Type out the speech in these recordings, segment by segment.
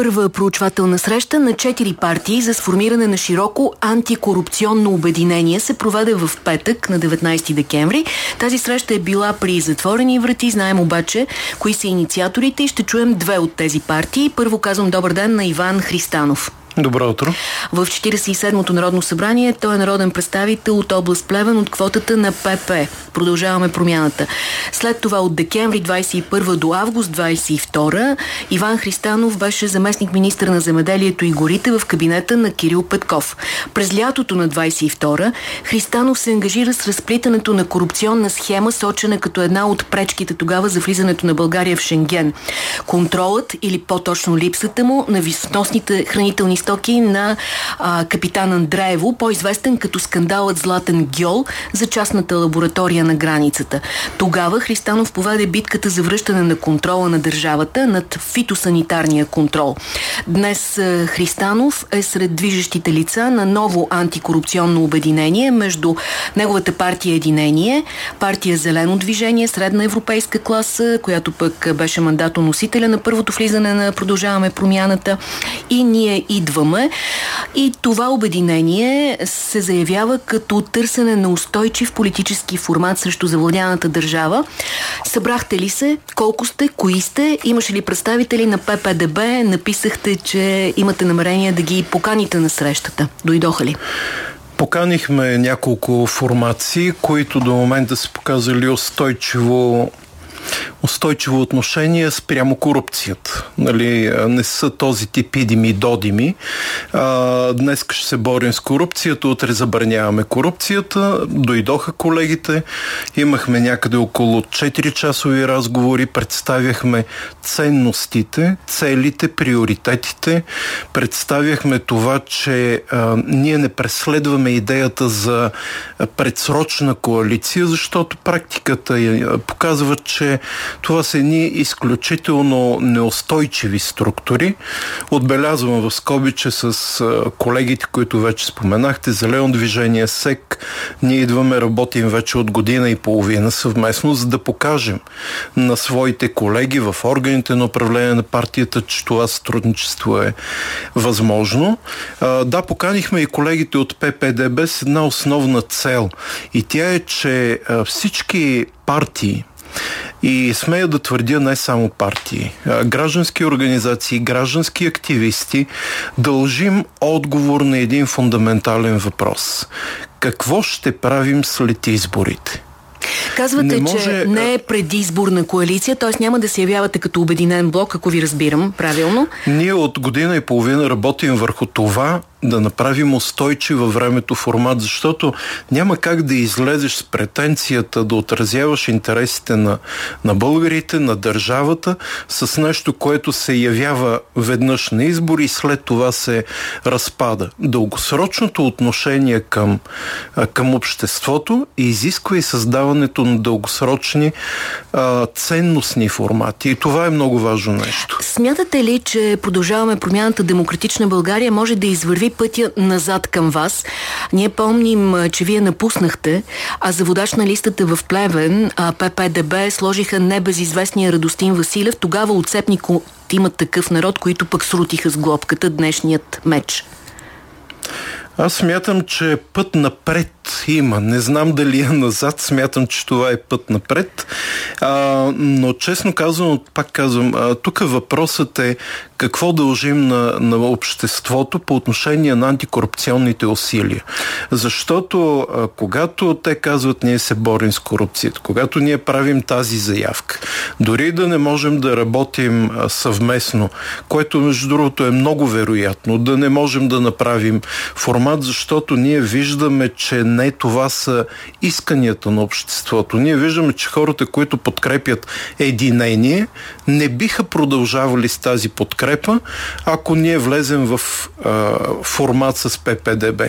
Първа проучвателна среща на четири партии за сформиране на широко антикорупционно обединение се проведе в петък на 19 декември. Тази среща е била при затворени врати. Знаем обаче кои са инициаторите и ще чуем две от тези партии. Първо казвам добър ден на Иван Христанов. Добро утро. В 47-то Народно събрание той е народен представител от област Плевен от квотата на ПП. Продължаваме промяната. След това от декември 21 до август 22 Иван Христанов беше заместник министр на земеделието и горите в кабинета на Кирил Петков. През лятото на 22 Христанов се ангажира с разплитането на корупционна схема, сочена като една от пречките тогава за влизането на България в Шенген. Контролът или по-точно липсата му на високосните хранителни стоки на а, капитан Андреево, по-известен като скандалът Златен Гьол за частната лаборатория на границата. Тогава Христанов поведе битката за връщане на контрола на държавата над фитосанитарния контрол. Днес а, Христанов е сред движещите лица на ново антикорупционно обединение между неговата партия Единение, партия Зелено движение, средна европейска класа, която пък беше мандатоносителя на първото влизане на Продължаваме промяната и ние идваме идваме. И това обединение се заявява като търсене на устойчив политически формат срещу завладяната държава. Събрахте ли се? Колко сте? Кои сте? Имаше ли представители на ППДБ? Написахте, че имате намерение да ги поканите на срещата. Дойдоха ли? Поканихме няколко формации, които до момента са показали устойчиво устойчиво отношение спрямо корупцията. Нали, не са този тип идими и додими. А, днес ще се борим с корупцията, утре забраняваме корупцията. Дойдоха колегите, имахме някъде около 4 часови разговори, представяхме ценностите, целите, приоритетите, представяхме това, че а, ние не преследваме идеята за предсрочна коалиция, защото практиката показва, че това са едни изключително неустойчиви структури. Отбелязвам в скоби, че с колегите, които вече споменахте, Зелено движение, СЕК, ние идваме, работим вече от година и половина съвместно, за да покажем на своите колеги в органите на управление на партията, че това сътрудничество е възможно. Да, поканихме и колегите от ППДБ с една основна цел. И тя е, че всички партии, и смея да твърдя не само партии, граждански организации, граждански активисти дължим отговор на един фундаментален въпрос. Какво ще правим след изборите? Казвате, не може... че не е предизборна коалиция, т.е. няма да се явявате като обединен блок, ако ви разбирам правилно. Ние от година и половина работим върху това да направим устойчив във времето формат, защото няма как да излезеш с претенцията да отразяваш интересите на, на българите, на държавата, с нещо, което се явява веднъж на избори и след това се разпада. Дългосрочното отношение към, към обществото изисква и създаването на дългосрочни а, ценностни формати. И това е много важно нещо. Смятате ли, че продължаваме промяната Демократична България може да извърви пътя назад към вас. Ние помним, че вие напуснахте, а за водач на листата в Плевен, ППДБ, сложиха небезизвестния Радостин Василев. Тогава отцепник имат такъв народ, които пък срутиха с глобката днешният меч. Аз смятам, че път напред има. Не знам дали е назад. Смятам, че това е път напред. А, но честно казвам, пак казвам, тук въпросът е какво дължим на, на обществото по отношение на антикорупционните усилия. Защото а, когато те казват ние се борим с корупцията, когато ние правим тази заявка, дори да не можем да работим а, съвместно, което между другото е много вероятно, да не можем да направим формат, защото ние виждаме, че не това са исканията на обществото. Ние виждаме, че хората, които подкрепят единение, не биха продължавали с тази подкрепа, ако ние влезем в а, формат с ППДБ.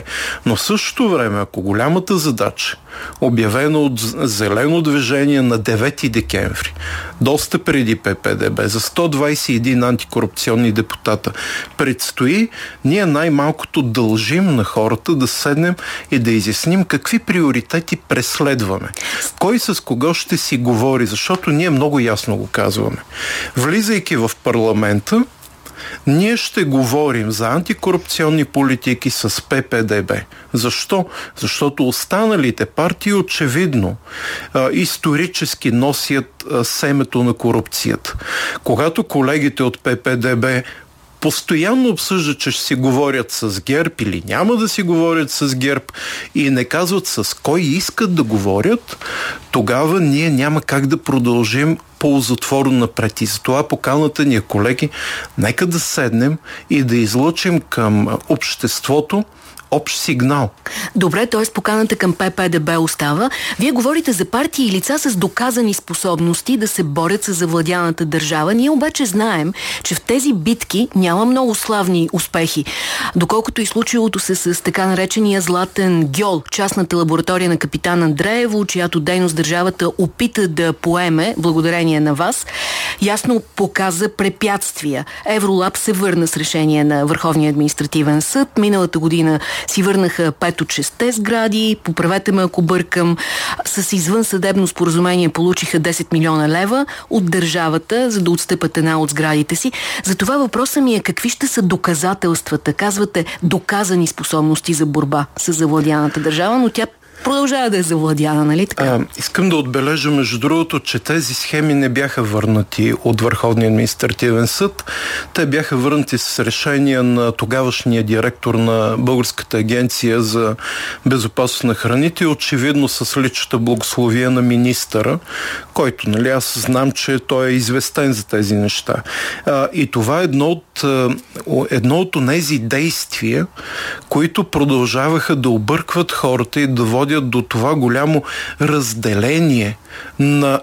Но в същото време, ако голямата задача, обявена от Зелено движение на 9 декември, доста преди ППДБ, за 121 антикорупционни депутата, предстои, ние най-малкото дължим на хората да седнем и да изясним какви приоритети преследваме. Кой с кого ще си говори, защото ние много ясно го казваме. Влизайки в парламента, ние ще говорим за антикорупционни политики с ППДБ. Защо? Защото останалите партии очевидно а, исторически носят а, семето на корупцията. Когато колегите от ППДБ постоянно обсъждат, че ще си говорят с ГЕРБ или няма да си говорят с ГЕРБ и не казват с кой искат да говорят, тогава ние няма как да продължим ползотворно напред. И затова поканата ни, колеги, нека да седнем и да излучим към обществото общ сигнал. Добре, т.е. поканата към ППДБ остава. Вие говорите за партии и лица с доказани способности да се борят с завладяната държава. Ние обаче знаем, че в тези битки няма много славни успехи. Доколкото и случилото се с така наречения Златен Гьол, частната лаборатория на капитан Андреево, чиято дейност държавата опита да поеме, благодарение на вас, ясно показа препятствия. Евролаб се върна с решение на Върховния административен съд. Миналата година си върнаха 5 от 6 сгради, поправете ме ако бъркам, с извън съдебно споразумение получиха 10 милиона лева от държавата, за да отстъпат една от сградите си. Затова въпросът ми е какви ще са доказателствата. Казвате доказани способности за борба с завладяната държава, но тя продължава да е завладяна, нали така? А, искам да отбележа, между другото, че тези схеми не бяха върнати от Върховния административен съд. Те бяха върнати с решение на тогавашния директор на Българската агенция за безопасност на храните очевидно с личната благословия на министъра, който, нали, аз знам, че той е известен за тези неща. А, и това е едно от, едно от тези действия, които продължаваха да объркват хората и да водят водят до това голямо разделение на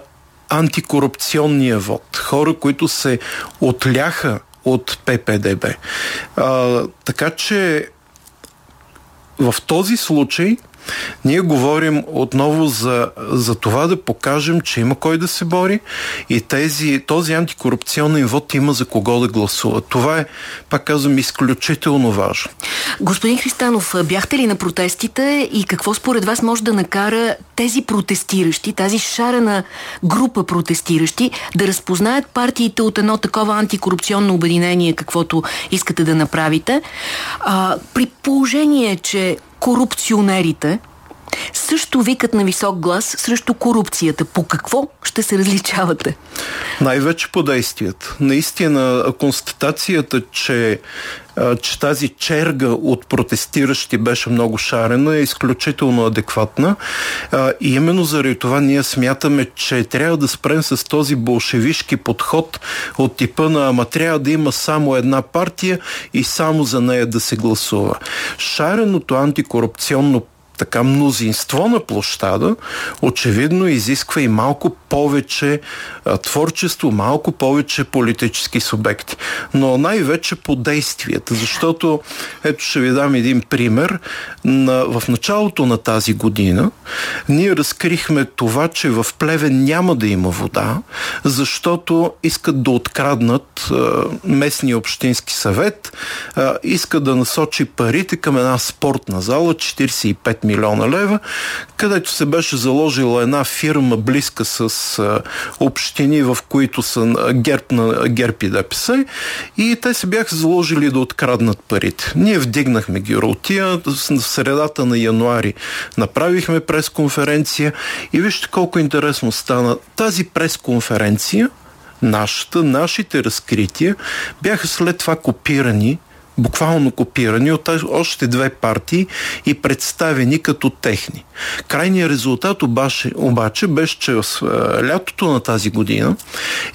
антикорупционния вод. Хора, които се отляха от ППДБ. А, така че в този случай ние говорим отново за, за това да покажем, че има кой да се бори и тези, този антикорупционен вод има за кого да гласува. Това е, пак казвам, изключително важно. Господин Христанов, бяхте ли на протестите и какво според вас може да накара тези протестиращи, тази шарена група протестиращи да разпознаят партиите от едно такова антикорупционно обединение, каквото искате да направите, а, при положение, че корупционерите също викат на висок глас срещу корупцията. По какво ще се различавате? Най-вече по действията. Наистина констатацията, че че тази черга от протестиращи беше много шарена, е изключително адекватна. И именно заради това ние смятаме, че трябва да спрем с този болшевишки подход от типа на ама трябва да има само една партия и само за нея да се гласува. Шареното антикорупционно така мнозинство на площада, очевидно изисква и малко повече а, творчество, малко повече политически субекти. Но най-вече по действията, защото ето ще ви дам един пример. На, в началото на тази година ние разкрихме това, че в Плевен няма да има вода, защото искат да откраднат а, местния общински съвет, а, искат да насочи парите към една спортна зала, 45 милиона лева, където се беше заложила една фирма близка с а, общини, в които са герб на ГЕРБ и ДПС и те се бяха заложили да откраднат парите. Ние вдигнахме гиротия в средата на януари. Направихме пресконференция и вижте колко интересно стана. Тази пресконференция нашата, нашите разкрития бяха след това копирани буквално копирани от още две партии и представени като техни. Крайният резултат обаче, обаче беше, че в лятото на тази година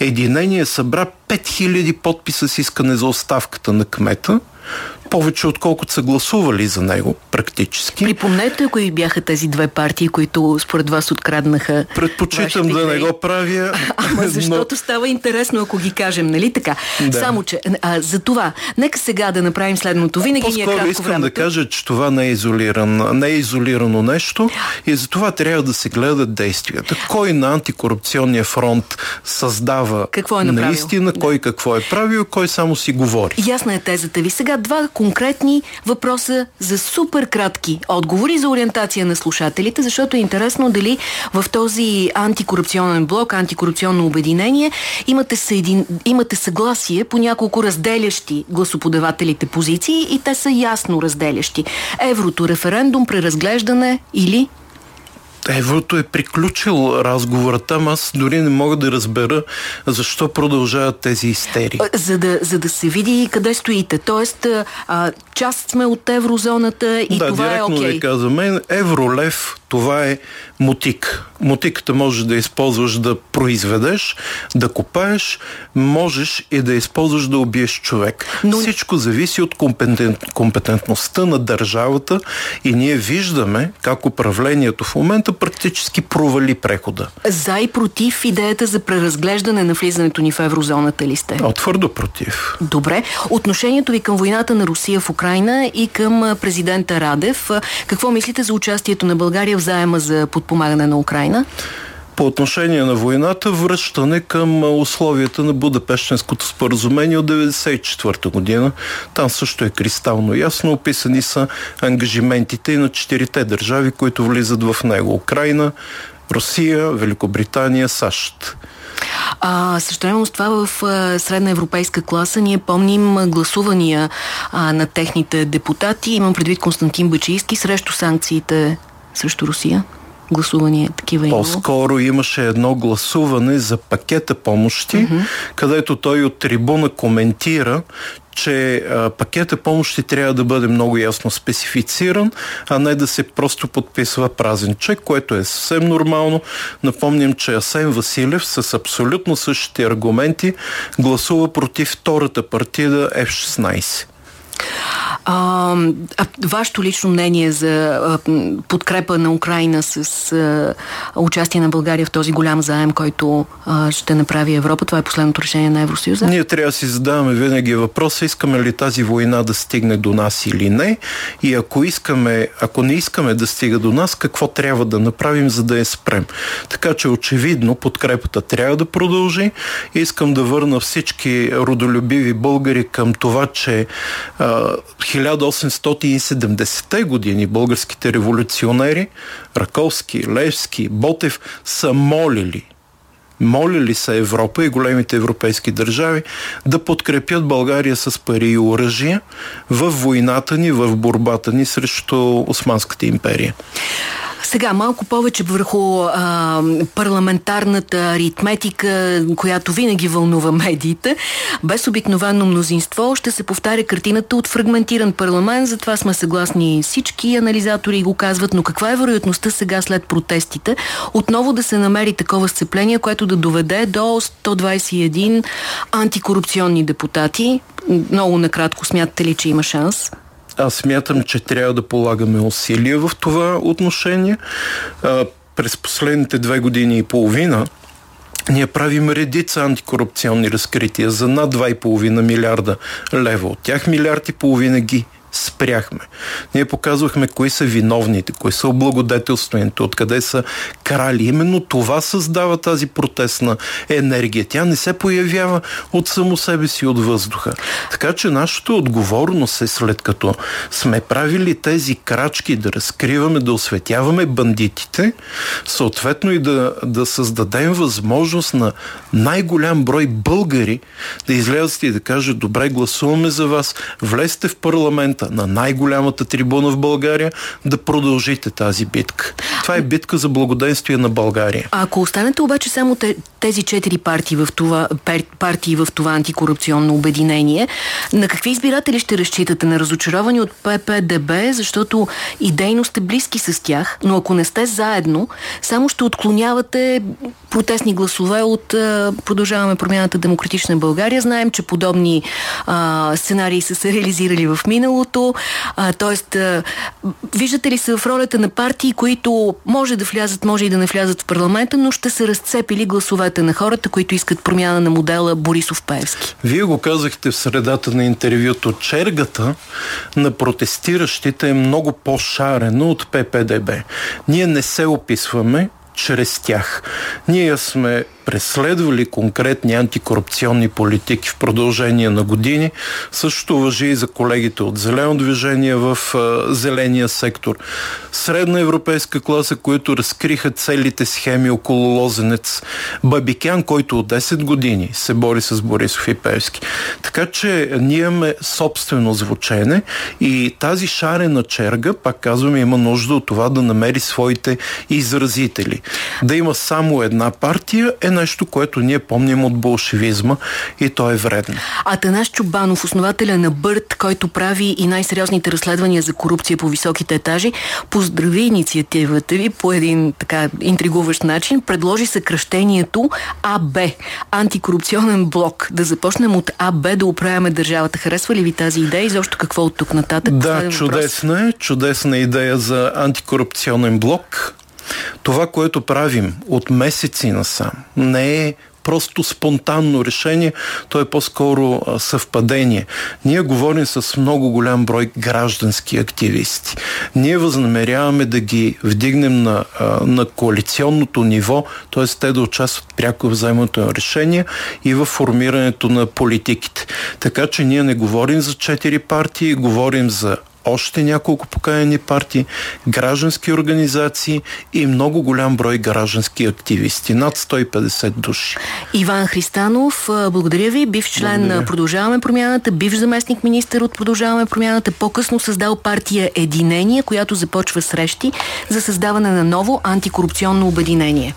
Единение събра 5000 подписа с искане за оставката на кмета, повече отколкото са гласували за него практически. Припомнете, кои бяха тези две партии, които според вас откраднаха Предпочитам да не го правя. Ама защото но... става интересно, ако ги кажем, нали така? Да. Само, че а, за това, нека сега да направим следното. Винаги ни е кратко искам времето. да кажа, че това не е, изолиран, не е изолирано нещо и за това трябва да се гледат действията. Кой на антикорупционния фронт създава какво е наистина, да. кой какво е правил, кой само си говори. Ясна е тезата ви. Сега сега два конкретни въпроса за супер кратки отговори за ориентация на слушателите, защото е интересно дали в този антикорупционен блок, антикорупционно обединение имате, съедин... имате съгласие по няколко разделящи гласоподавателите позиции и те са ясно разделящи. Еврото, референдум, преразглеждане или Еврото е приключил разговора там. Аз дори не мога да разбера защо продължават тези истерии. За да, за да се види къде стоите. Тоест, а, част сме от еврозоната и да, това е окей. Да, директно ви казваме, евролев това е мутик. Мутиката можеш да използваш да произведеш, да копаеш, можеш и да използваш да убиеш човек. Но... Всичко зависи от компетент, компетентността на държавата и ние виждаме как управлението в момента практически провали прехода. За и против идеята за преразглеждане на влизането ни в еврозоната ли сте? О, твърдо против. Добре. Отношението ви към войната на Русия в Украина и към президента Радев. Какво мислите за участието на България в заема за подпомагане на Украина? По отношение на войната, връщане към условията на Будапештенското споразумение от 1994 година. Там също е кристално ясно. Описани са ангажиментите и на четирите държави, които влизат в него. Украина, Русия, Великобритания, САЩ. А, също с това в а, средна европейска класа ние помним гласувания а, на техните депутати. Имам предвид Константин Бачийски срещу санкциите срещу Русия гласувания такива По-скоро имаше едно гласуване за пакета помощи, mm-hmm. където той от трибуна коментира, че а, пакета помощи трябва да бъде много ясно специфициран, а не да се просто подписва празен чек, което е съвсем нормално. Напомням, че Асен Василев с абсолютно същите аргументи гласува против втората партида F-16. А, а вашето лично мнение за а, подкрепа на Украина с а, участие на България в този голям заем, който а, ще направи Европа, това е последното решение на Евросъюза? Ние трябва да си задаваме винаги въпроса, искаме ли тази война да стигне до нас или не и ако искаме, ако не искаме да стига до нас, какво трябва да направим, за да я спрем. Така че очевидно подкрепата трябва да продължи. Искам да върна всички родолюбиви българи към това, че а, 1870-те години българските революционери, Раковски, Левски, Ботев, са молили молили са Европа и големите европейски държави да подкрепят България с пари и оръжия в войната ни, в борбата ни срещу Османската империя. Сега малко повече върху а, парламентарната аритметика, която винаги вълнува медиите. Без обикновено мнозинство ще се повтаря картината от фрагментиран парламент, затова сме съгласни всички анализатори го казват, но каква е вероятността сега след протестите отново да се намери такова сцепление, което да доведе до 121 антикорупционни депутати? Много накратко смятате ли, че има шанс? Аз смятам, че трябва да полагаме усилия в това отношение. През последните две години и половина ние правим редица антикорупционни разкрития за над 2,5 милиарда лева. От тях милиард и половина ги спряхме. Ние показвахме кои са виновните, кои са облагодетелствените, откъде са крали. Именно това създава тази протестна енергия. Тя не се появява от само себе си от въздуха. Така че нашата отговорност е след като сме правили тези крачки да разкриваме, да осветяваме бандитите, съответно и да, да създадем възможност на най-голям брой българи да излязат и да кажат добре, гласуваме за вас, влезте в парламента, трибуната, на най-голямата трибуна в България, да продължите тази битка. Това е битка за благоденствие на България. А ако останете обаче само тези четири партии в това, партии в това антикорупционно обединение, на какви избиратели ще разчитате? На разочаровани от ППДБ, защото идейно сте близки с тях, но ако не сте заедно, само ще отклонявате протестни гласове от Продължаваме промяната Демократична България. Знаем, че подобни а, сценарии са се реализирали в миналото. А, тоест, а, виждате ли се в ролята на партии, които може да влязат, може и да не влязат в парламента, но ще се разцепили гласовете на хората, които искат промяна на модела Борисов-Певски? Вие го казахте в средата на интервюто. Чергата на протестиращите е много по-шарена от ППДБ. Ние не се описваме чрез тях. Ние сме преследвали конкретни антикорупционни политики в продължение на години. Същото въжи и за колегите от Зелено движение в а, зеления сектор. Средна европейска класа, които разкриха целите схеми около Лозенец. Бабикян, който от 10 години се бори с Борисов и Певски. Така че ние имаме собствено звучене и тази шарена черга, пак казваме, има нужда от това да намери своите изразители. Да има само една партия е нещо, което ние помним от болшевизма и то е вредно. А Танаш Чубанов, основателя на Бърт, който прави и най-сериозните разследвания за корупция по високите етажи, поздрави инициативата ви по един така интригуващ начин, предложи съкръщението АБ, антикорупционен блок. Да започнем от АБ да управяме държавата. Харесва ли ви тази идея и защо какво от тук нататък? Да, чудесна е. Чудесна идея за антикорупционен блок. Това, което правим от месеци насам, не е просто спонтанно решение, то е по-скоро съвпадение. Ние говорим с много голям брой граждански активисти. Ние възнамеряваме да ги вдигнем на, на коалиционното ниво, т.е. те да участват пряко в вземането на решения и в формирането на политиките. Така че ние не говорим за четири партии, говорим за още няколко покаяни партии, граждански организации и много голям брой граждански активисти. Над 150 души. Иван Христанов, благодаря ви. Бив член благодаря. на Продължаваме промяната, бив заместник министър от Продължаваме промяната, по-късно създал партия Единение, която започва срещи за създаване на ново антикорупционно обединение.